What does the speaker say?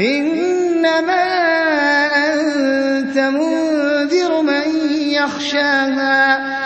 إِنَّمَا أَنتَ مُنذِرُ مَن يَخْشَاهَا.